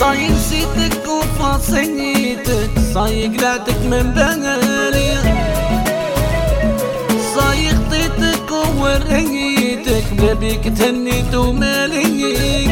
صايق نسيتك وفاصيتك صايق لاتك من بالي صايق طيتك ووريتك بلا بيك تهنيت وماليك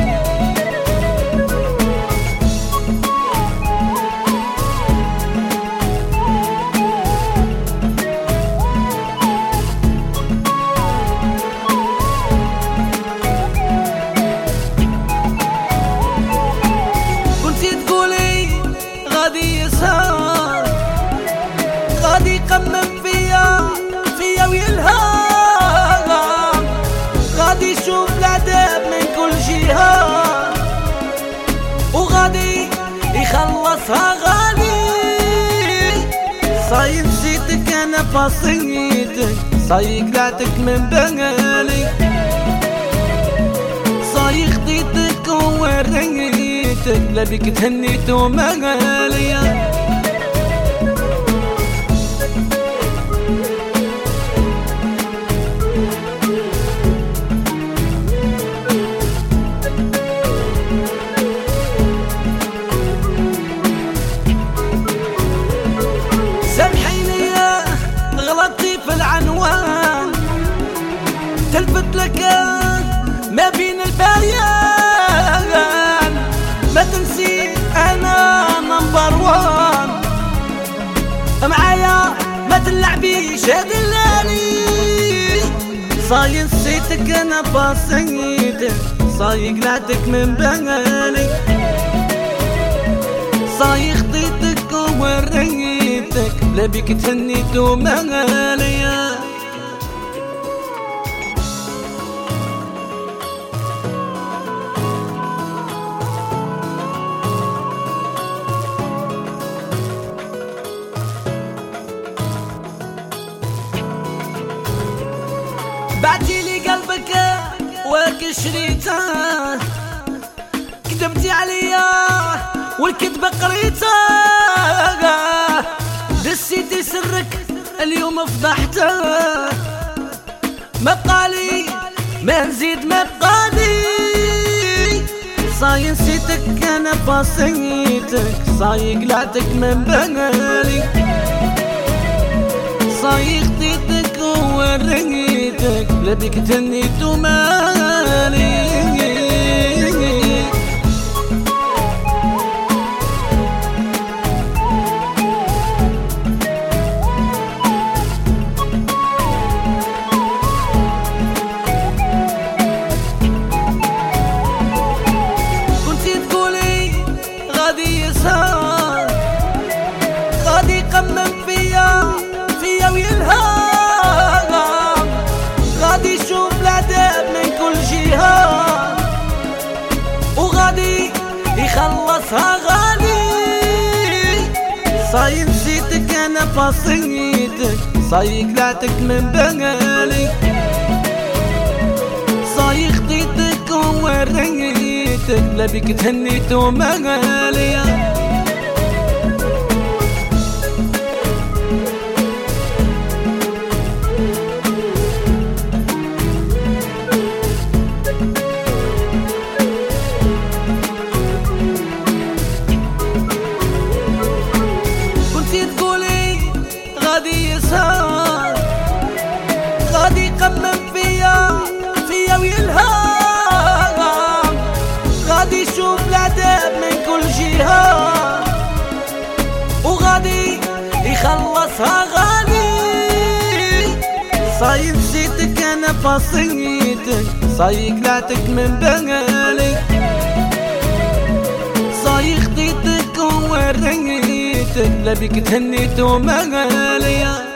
نسيتك أنا فصيتك صاي قلعتك من بالي صاي خديتك ووريتك لا بيك تهنيت وماليا تلعبيش هدلاني صاي نسيتك أنا بسيتك صاي قلعتك من بالي صاي خطيتك ووريتك. لبيك تهنيت ومالي شريته كذبتي عليا والكذبة قريته دسيتي سرك اليوم فضحته ما بقالي ما نزيد ما بقالي. صاي نسيتك أنا بصيتك صاي قلعتك من بالي صاي خطيتك ووريتك لبيك تنيت ومالي darling. يخلصها غالي صاي نسيتك أنا بسيتك صاي قلعتك من بالي صاي خديتك ووريتك لبيك تهنيت ومالي العذاب من كل جهة. وغادي يخلصها غالي صاي نسيتك أنا بسيتك صاي قلعتك من بالي صاي خديتك ووريتك لبيك تهنيت وماليا